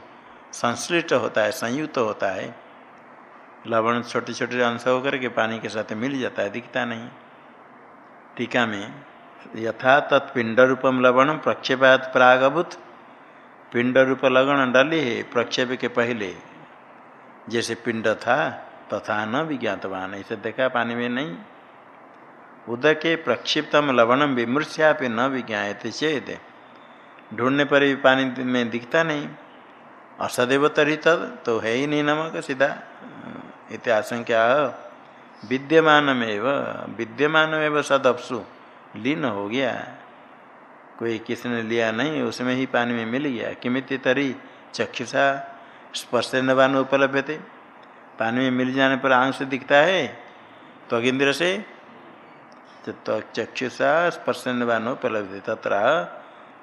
संश्लिष्ट होता है, संयुक्त तो होता है। लवण छोटे छोटे अंश होकर के पानी के साथ मिल जाता है, दिखता नहीं। टीका में, यथा तत्पिंड रूपम लवण प्रक्षेपात प्रागभूत। पिंड रूप लगन डाली है, प्रक्षेप के पहले। जैसे पिंड था, तथा न विज्ञातवान, ऐसे देखा पानी में नहीं। उदके प्रक्षिप्तम लवणम विमृश्या न विज्ञाते चेत। ढूँढने पर भी पानी में दिखता नहीं। असदैव तरी तद तो है ही नहीं नमक, सीधा इत आशंका। विद्यमान विद्यमान सदपसु। लीन हो गया। कोई किसने लिया नहीं, उसमें ही पानी में मिल गया। किमित तरी चक्षुषा स्पर्श नवान उपलब्ध थे पानी में मिल जाने पर आँख से दिखता है तो से तो चक्षुषा स्पर्श नवान उपलब्ध तथा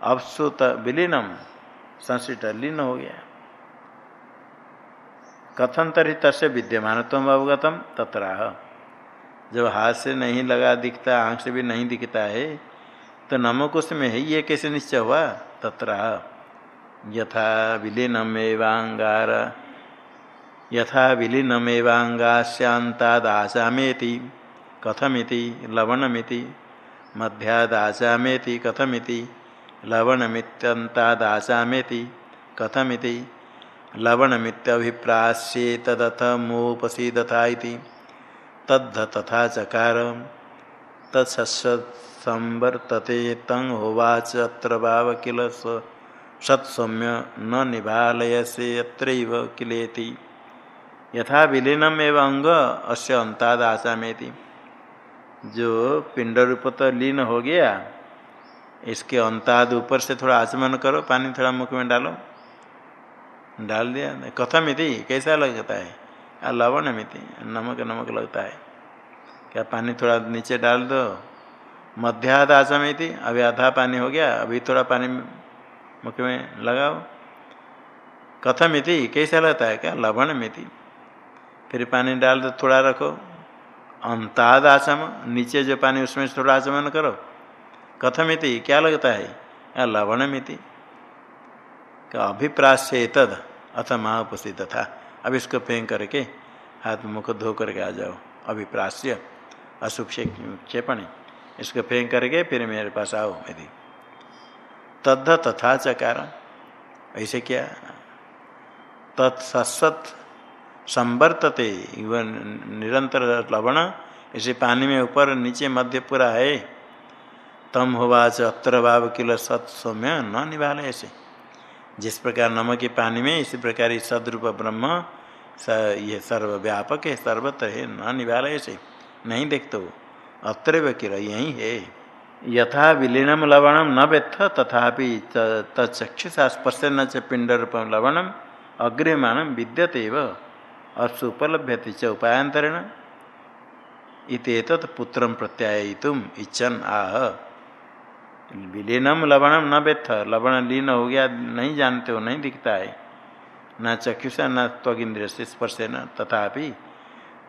अपसुत विलीनम संसिट लीन हो गया। कथन तरी तस्य विद्यमान तुम अवगतम तत्राह जब हाथ से नहीं लगा दिखता, आँख से भी नहीं दिखता है तो नमक उसमें है, ये कैसे निश्चय हुआ? तत्र। यथा विलीनमेवांगार। यथा विलीनमेवांगाश्यांतादाचामेति कथमिति, लवणमिति, मध्यादाचामेति, कथमिति लवणमित्यंतादाचामेति कथमिति लवणमित्यभिप्रास्ये तदथ मोपसीदथा तद्ध तथा चकार तत्संवर्तते तं होवाच अत्र भाव किल सत्सौम्य न निभालय से अत्रैव किलेति। यथा विलीनम एवं अंग अस्य अंताद आशा में थी जो पिंड रूप तो लीन हो गया, इसके अंताद ऊपर से थोड़ा आचमन करो, पानी थोड़ा मुख में डालो। डाल दिया। कथम थी कैसा लगता है? लवण में थी नमक नमक लगता है। क्या पानी थोड़ा नीचे डाल दो? मध्याध आचम थी अभी आधा पानी हो गया, अभी थोड़ा पानी मुख में लगाओ। कथम थी कैसा लगता है? क्या? लवण में थी फिर पानी डाल दो, थोड़ा रखो। अंताद आचम नीचे जो पानी उसमें थोड़ा आचमन करो। कथम थी क्या लगता है? या लवण मिति अभिप्राश्य तद अथ महाउपस्थित था अब इसको फेंक करके हाथ मुख धो करके आ जाओ। अभिप्राश्य अशुभ क्षेपणी। इसको फेंक करके फिर मेरे पास आओ, यदि। तद्ध तथा चकार, ऐसे क्या? तत्सत संवर्तते निरंतर लवण, इसे पानी में ऊपर नीचे मध्य पूरा है। तम होवाच, अत्र भाव किलो सत्सौम्य न निभाले ऐसे। जिस प्रकार नमक के पानी में, इसी प्रकार इस सदरूप ब्रह्म, स ये सर्वव्यापक है, सर्वत्र है, न निभाले ऐसे। नहीं देखते हो? अत्र किल, यही है। यथा विलीनम लवणम न व्यथ तथा तक्षुषा स्पर्श न च पिंड रूपम लवणम अग्रियमाण विद्यते अस्तु उपलभ्यते च उपायांतरेण इत पुत्र प्रत्यायितुम इच्छन। आह। विलीनम लवणम न व्यथ लवण लीन हो गया, नहीं जानते हो, नहीं दिखता है। न चक्षुषा, न त्वगिंद्र से स्पर्श न तथापि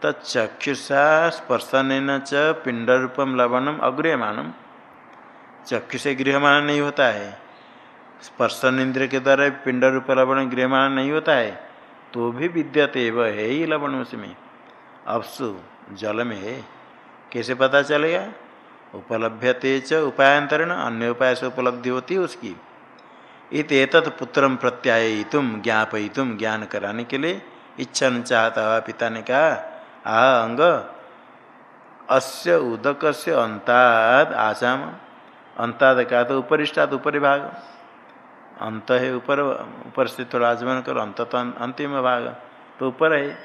तक्षुषा स्पर्शन च पिंड रूपम लवणम अग्रियमानम। चक्षु से गृहमान नहीं होता है। स्पर्शन इंद्र के द्वारा पिंड रूप लवण गृहमान नहीं होता है। तो भी विद्यते वह है ही लवण उसमें अपसु जल में है, कैसे पता चलेगा? उपलभ्यते च उपायांतरण, अन्य उपाय से उपलब्धि होती उसकी। इत एतत् पुत्रम प्रत्यायितुम ज्ञापयितुम ज्ञान कराने के लिए इच्छा चाहता हुआ पिता ने कहा, आ अंग, अस्य उदक से अंताद आसाम अंताद का तो उपरिष्टाद ऊपरी भाग अंत है, ऊपर ऊपर से थोड़ा आचमन करो, अंत तो अंतिम भाग। तो ऊपर है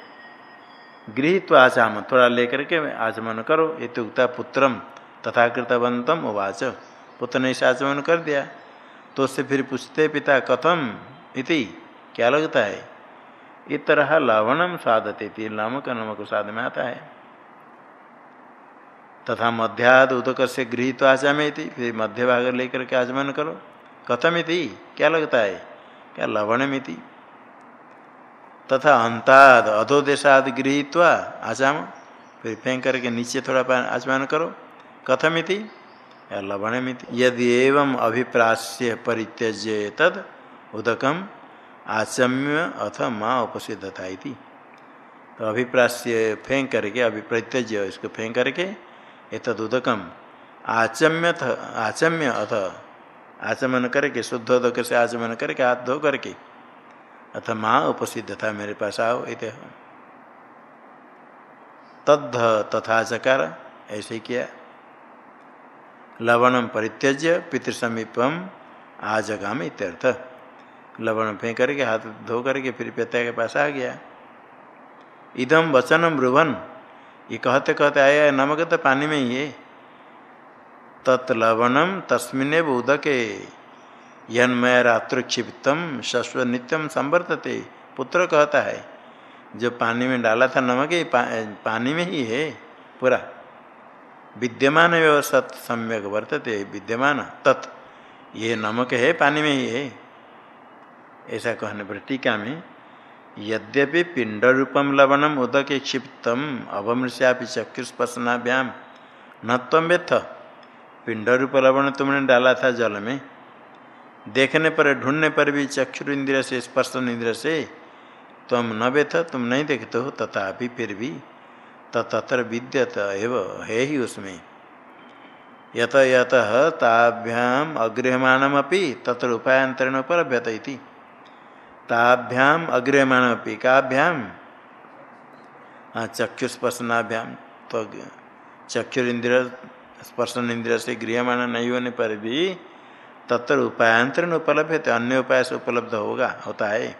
गृहित आचाम थोड़ा लेकर के आचमन करो। ये तो उगता पुत्रम तथाकृतवंतम उवाच। पुत्र ने इसे आचमन कर दिया। तो उससे फिर पूछते, पिता, कथम इति? क्या लगता है? इतरह लवणम साधते थी नमक नमक स्वाद में आता है। तथा मध्याद उदक से गृहित आचमे थी फिर मध्य भाग लेकर के आचमन करो। कथम थी क्या लगता है? क्या लवण में तथा अंताद अधोदेशाद गृहित आचाम फिर फेंक करके नीचे थोड़ा आचमन करो। कथम थी या लवण में थी यदि एवं अभिप्रास्य परित्यज्य तद उदकम आचम्य अथ माँ उपसिद्ध था तो अभिप्रास्य फेंक करके अभिप्रत्यज्य इसको फेंक करके एतद उदकम आचम्य आचम्य अथ आचमन करके, शुद्ध उदक से आचमन करके, हाथ धो करके। अथ माँ उपसिद्ध था, मेरे पास आओ, इत तद्ध तथा चकार, ऐसे किया। लवणम परित्यज्य पितृसमीपम आजगाम इत्यर्थ। लवण फेंक करके, हाथ धो करके, फिर पिता के पास आ गया। इदम वचनम ब्रुवन ये कहते कहते आया नमक तो पानी में ही है। तत्लवणम तस्मिन उदके। यन्मय रात्रुक्षिप्तम शस्व नित्यम संवर्तते। पुत्र कहता है जो पानी में डाला था नमक ही पा, पानी में ही है पूरा। विद्यमान व्यवस्था सम्यक वर्तते विद्यमान तत्। ये नमक है पानी में ही है। ऐसा कहने पर टीका में यद्यपि पिंड रूपम लवणम उदक क्षिप्तम अवमृश्यापि चक्षुस्पर्शनाभ्याम न तम व्यथ पिंड रूप लवण तुमने डाला था जल में। देखने पर, ढूँढने पर भी चक्षु इंद्र से, स्पर्श इंद्र से तुम न व्यथ, तुम नहीं देखते हो, तथापि फिर भी तत्र विद्यत एव, है ही उसमें। यत यत ताभ्याम अगृहमाणमपि तत्र उपायांतरण उपलभ्यत ताभ्याम अग्रयमाण काभ्याम? हाँ चक्षुस्पर्शनाभ्याम। तो चक्षुर इंद्र स्पर्शन इंद्रिय से गृहमाण नहीं होने पर भी तत्र उपायांतरण उपलब्ध है तो अन्य उपाय से उपलब्ध होगा होता है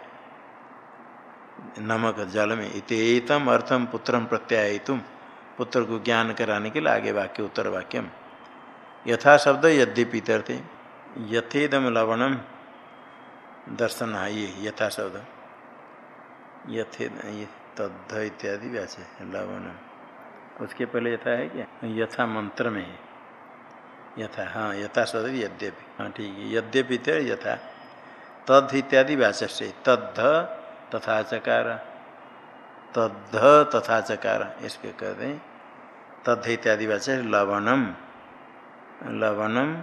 नमक जल में इतम अर्थम पुत्रम प्रत्यायितुम पुत्र को ज्ञान कराने के लिए आगे वाक्य, उत्तर वाक्यम। यथा शब्द यद्यपि थे यथेदम लवणम दर्शन ये यथा शब्द। यथे, तद्ध इत्यादि व्याचे, लवणम। उसके पहले यथा है क्या? यथा मंत्र में है। यथा हाँ यथा शब्द यद्यपि। हाँ ठीक है। यद्यपि यथा। तद् इत्यादि व्याच से तद्ध तथा चकार। तद्ध तथा चकार, इसके कहते हैं। तद्ध इत्यादि वाच्य लवणम। लवणम,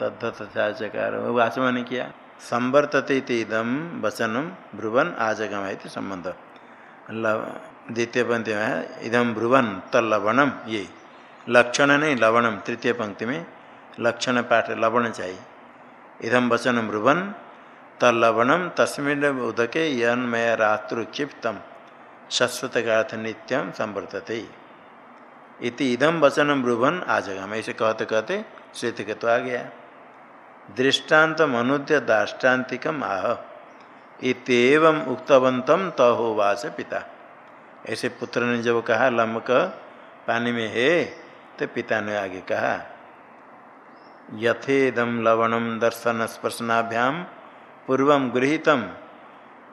तद्ध तथा चकार। वाचमा ने किया? संवर्तते इदम वचनम भ्रुवन आजगम है संबंध द्वितीय पंक्ति में इदम ब्रुवन तलवणम ये। लक्षण नहीं लवणम तृतीय पंक्ति में लक्षण पाठ लवण चाहिए। इदम वचनम ब्रुवन तलवणम तस्मिन उदके यन्मय रात्रुक्षिप्तम शश्वत का अर्थ नित्यम संवर्तते। इति इदम वचनम ब्रुवन आजगम। ऐसे कहते कहते श्वेत के तो आ गया। दृष्टांत मनुद्य दाष्टान्तिकम आह। इतम उक्तवंतम तहोवाच पिता। ऐसे पुत्र ने जब कहा लमक पानी में है तो पिता ने आगे कहा यथेदम लवणम दर्शन स्पर्शनाभ्याम पूर्व गृहीत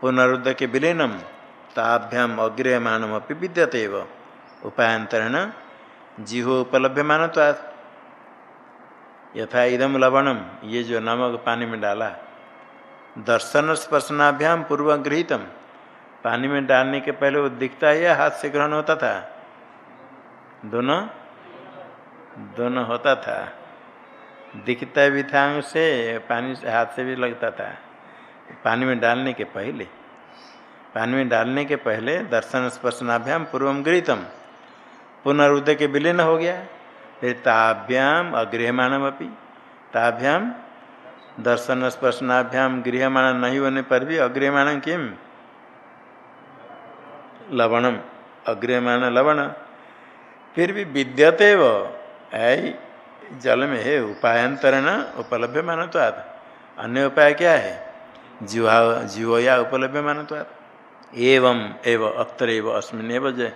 पुनरुद्ध के विलीनम ताभ्याम अग्रयमानम अपनी विद्यते उपायंतरण जिहो उपलभ्यमान यथा इदम लवणम ये जो नमक पानी में डाला दर्शन स्पर्शनाभ्याम पूर्व गृहितम पानी में डालने के पहले वो दिखता है या हाथ से ग्रहण होता था? दोनों? दोनों होता था। दिखता भी था उसे, पानी से हाथ से भी लगता था। पानी में डालने के पहले। पानी में डालने के पहले दर्शन स्पर्शनाभ्याम पूर्वम गृहितम पुनरुदय के विलीन हो गया। फिर ताभ्याम अगृहमाणम अपनी ताभ्याम दर्शन स्पर्शनाभ्याम गृहमाण नहीं होने पर भी अगृहमाण किम? लवणम। अग्रहमाण लवण। फिर भी विद्यते वो। जल में है, उपायंतरण उपलब्ध मानव अन्य उपाय क्या है? जीवा जीवया उपलब्ध मानता एवं, एव अत्र अस्मिन एव जय।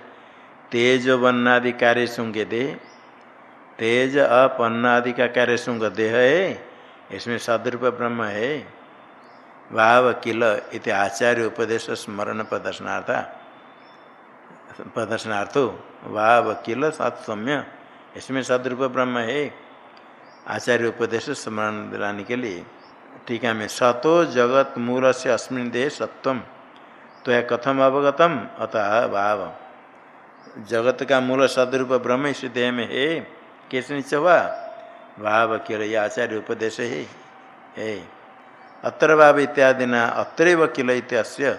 तेज वन्नादि कार्य सुंगे दे। तेज अप अन्नादि का कार्य सुंग देह है। इसमें सदरूप ब्रह्म है। वाव किल इति आचार्य उपदेश स्मरण प्रदर्शनार्थ। प्रदर्शनार्थो वाव किल सत्सम्य इसमें सदरूप ब्रह्म है। आचार्य उपदेश स्मरण दिलाने के लिए। टीका में सतो जगत मूल से अस्मिन देह सत्व तो यह कथम अवगतम? अतः भाव। जगत का मूल सदरूप ब्रह्म इस देह में है। कैसे नीचे हुआ? भाव किल यह आचार्य उपदेश है। है अत्र भाव इत्यादि न अत्र किल इत्यास्य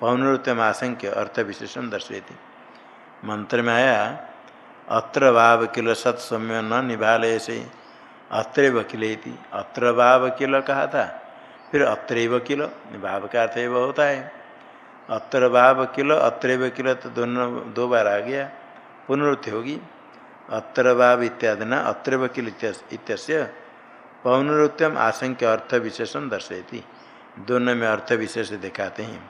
पौनृत्यम आशंक्य अर्थ विशेषण दर्शयती। मंत्र में आया अत्र भाव किल सत्सम्य न निभालय से अत्र वकील अत्र भाव वकील कहा था? फिर अत्र किल भाव का अर्थ वह होता है। अत्र भाव किल अत्र किल तो दोनों, दो बार आ गया। पुनरुत्ति होगी। अत्र वाव इत्यादि न अत्र वकील इत्यस्य पौनरुत्यम आशंक्य अर्थ विशेषण दर्शयती। दोनों में अर्थ विशेष दिखाते हैं।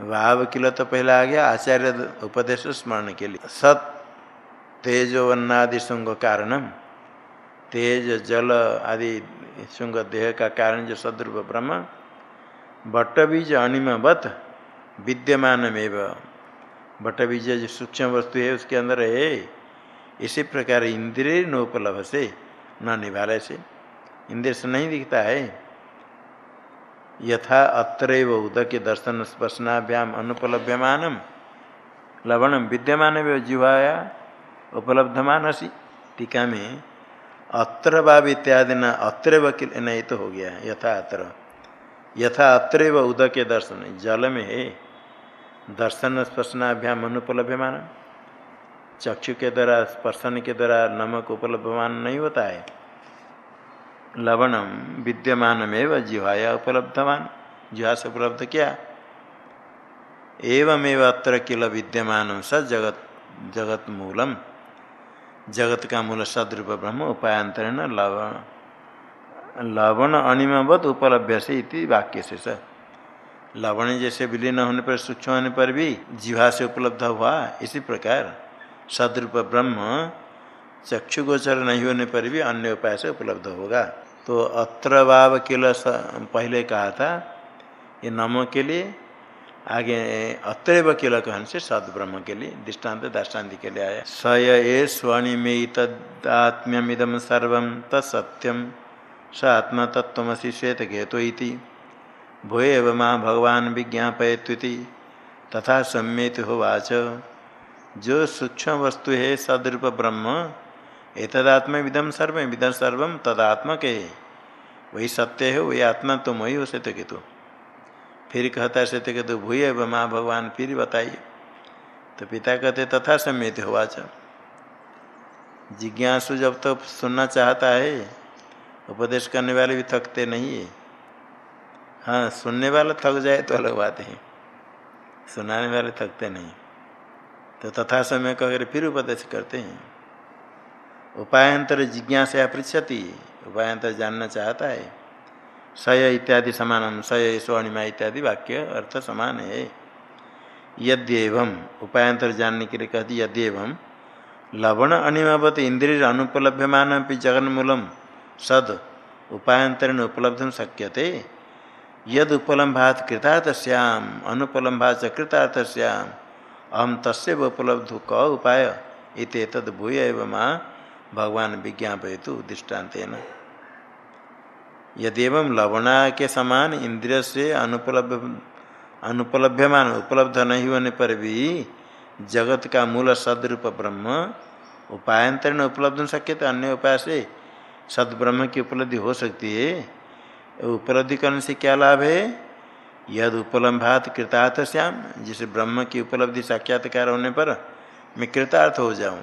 भाव किलो तो पहला आ गया, आचार्य उपदेश स्मरण के लिए। सत तेजोवन्नादि शुंग कारणम तेज, जल आदि शुंग देह का कारण जो सदरूप ब्रह्म। बटबीज अणिमवत विद्यमान में बटबीज जो सूक्ष्म वस्तु है, उसके अंदर है। इसी प्रकार इंद्रिय नोपलभ से, न निभाले से, इंद्रिय से नहीं दिखता है। यथा अत्र उदक दर्शन स्पर्शनाभ्याम अनुपलभ्यमान लवणम विद्यमान जिह्वाया उपलब्धमान टीका में अत्र बाब इत्यादि न अत्र नहीं तो हो गया यथा अत्र यथा अत्र उदक दर्शन, जल में है दर्शन स्पर्शनाभ्याम अनुपलभ्यमान चक्षु के द्वारा, स्पर्शन के द्वारा नमक उपलब्धमान नहीं होता है। लवणम विद्यमान में जिहाया उपलब्धमान जिहा से उपलब्ध क्या? एवमेव अत्र किल विद्यमान स जगत जगत मूलम जगत का मूल सदरूप ब्रह्म उपायांतरण लवण लवण अणिमवत उपलब्ध से इति वाक्य से स। लवण जैसे विलीन होने पर, सूक्ष्म होने पर भी जीवा से उपलब्ध हुआ, इसी प्रकार। सदरूप ब्रह्म चक्षुगोचर नहीं होने पर भी अन्य उपाय से उपलब्ध होगा। तो अत्र भाव किल पहले कहा था, ये नमो के लिए, आगे अत्रैव किल कहन से सद ब्रह्म के लिए, दृष्टांत दाष्टान्ति के लिए आया। स ये स्वर्णिमे तदात्म्यमिदम सर्व तत्सत्यम स आत्मा तत्वसी श्वेत घेतो भूय माँ भगवान विज्ञापयत्ति तथा सम्मेत हो वाच जो सूक्ष्म वस्तु है, सदरूप ब्रह्म एतदात्म विदम सर्व विदम सर्व तदात्मक। है वही सत्य है, वही आत्मा तुम वही हो सत्य के तो फिर कहता है सत्य के तो भूय माँ भगवान, फिर बताइए। तो पिता कहते, तथा सम्मित हो, वाच। जिज्ञासु जब तक तो सुनना चाहता है, उपदेश करने वाले भी थकते नहीं है। हाँ सुनने वाला थक जाए तो अलग बात है। सुनाने वाले थकते नहीं। तो तथा समय कह फिर उपदेश करते हैं, उपायंतर जिज्ञासा पृछति उपायंतर जानना चाहता है। सय इत्यादि समान सय स्वर्णिमा इत्यादि वाक्य अर्थ समान है। यद्यवम उपायंतर जानने के लिए कहती यद्यवम लवण अनिमावत इंद्रिय अनुपलभ्यमान जगन मूलम सद उपायंतरण उपलब्ध शक्यते। यद उपलम्भात कृतार्थ श्याम अनुपलम्भात कृतार्थ श्याम अहम तस्व उपलब्ध क उपाय इत तद भूय एवं माँ भगवान विज्ञापयतु दृष्टांत यदि लवणा के समान इंद्रिय से अनुपलब्ध अनुपलभ्यमान उपलब्ध नहीं होने पर भी जगत का मूल सदरूप ब्रह्म उपायंतरण उपलब्ध शक्य तो अन्य उपाय से सदब्रह्म की उपलब्धि हो सकती है। उपलब्धि करने से क्या लाभ है? यद उपलम्भात कृतार्थ श्याम जिसे ब्रह्म की उपलब्धि साक्षात्कार होने पर मैं कृतार्थ हो जाऊँ।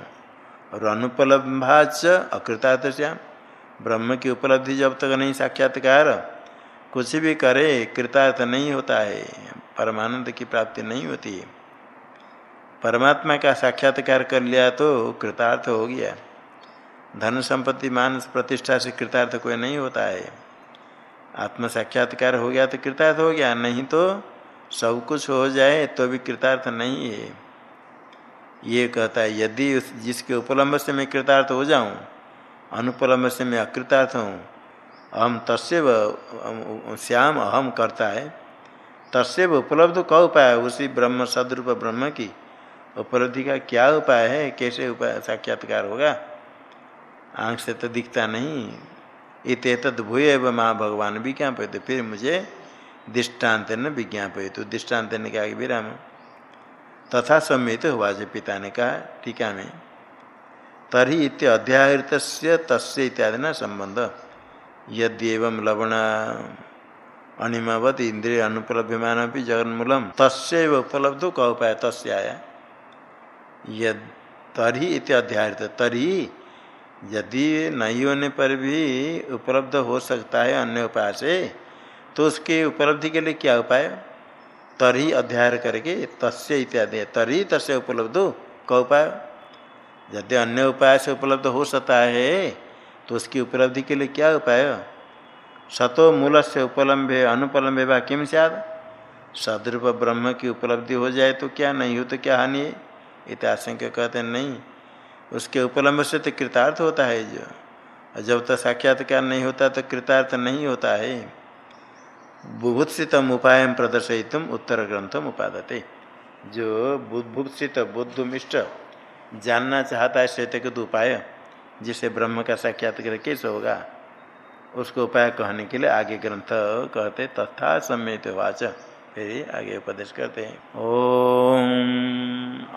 और अनुपलम्भाच अकृतार्थ श्याम ब्रह्म की उपलब्धि जब तक नहीं साक्षात्कार, कुछ भी करे कृतार्थ नहीं होता है, परमानंद की प्राप्ति नहीं होती है। परमात्मा का साक्षात्कार कर लिया तो कृतार्थ हो गया। धन संपत्ति, मान प्रतिष्ठा से कृतार्थ कोई नहीं होता है। आत्म साक्षात्कार हो गया तो कृतार्थ हो गया, नहीं तो सब कुछ हो जाए तो भी कृतार्थ नहीं है। ये कहता है, यदि जिसके उपलम्ब से मैं कृतार्थ हो जाऊँ, अनुपलम्ब से मैं अकृतार्थ हूँ अहम तस्व श्याम अहम करता है तस्व उपलब्ध क उपाय है? उसी ब्रह्म, सदरूप ब्रह्म की उपलब्धि का क्या उपाय है? कैसे उपाय साक्षात्कार होगा? आँख से तो दिखता नहीं। इत तद भूय माँ भगवान विज्ञापित फिर मुझे दृष्टांत न विज्ञापित दृष्टांत ने कहा विराम तथा सम्मित हुआ जो पिता ने कहा टीका में तरी इत अध्याहृत तस्य इत्यादि न संबंध। यद्यव लवण अनिमवत इंद्रिय अनुपलभ्यमान भी जगन्मूलम तस्व उपलब्ध कह पाया तस्य आया यद तरी इत अध्याहृत तरी यदि नहीं होने पर भी उपलब्ध हो सकता है अन्य उपाय से तो उसके उपलब्धि के लिए क्या उपाय? तरी अध्याय करके तस्य इत्यादि, तरी तस्य उपलब्ध क उपाय? यदि अन्य उपाय से उपलब्ध हो सकता है तो उसकी उपलब्धि के लिए क्या उपाय? सतो मूल से उपलम्बे अनुपलम्बे व किम सद सदरूप ब्रह्म की उपलब्धि हो जाए तो क्या नहीं हो तो क्या हानि है? इतिहास कहते नहीं। उसके उपलम्ब से तो कृतार्थ होता है जो। जब तक साक्षात्कार नहीं होता तो कृतार्थ नहीं होता है। बुभुत्सितम उपाय प्रदर्शित उत्तर ग्रंथम उपादते। जो बुभुत्सित, बुद्धमिष्ट, जानना चाहता है श्वेत के उपाय, जिसे ब्रह्म का साक्षात्कार कैसे होगा, उसको उपाय कहने के लिए आगे ग्रंथ कहते, तथा सम्मित वाच। फिर आगे उपदेश करते हैं। ओम।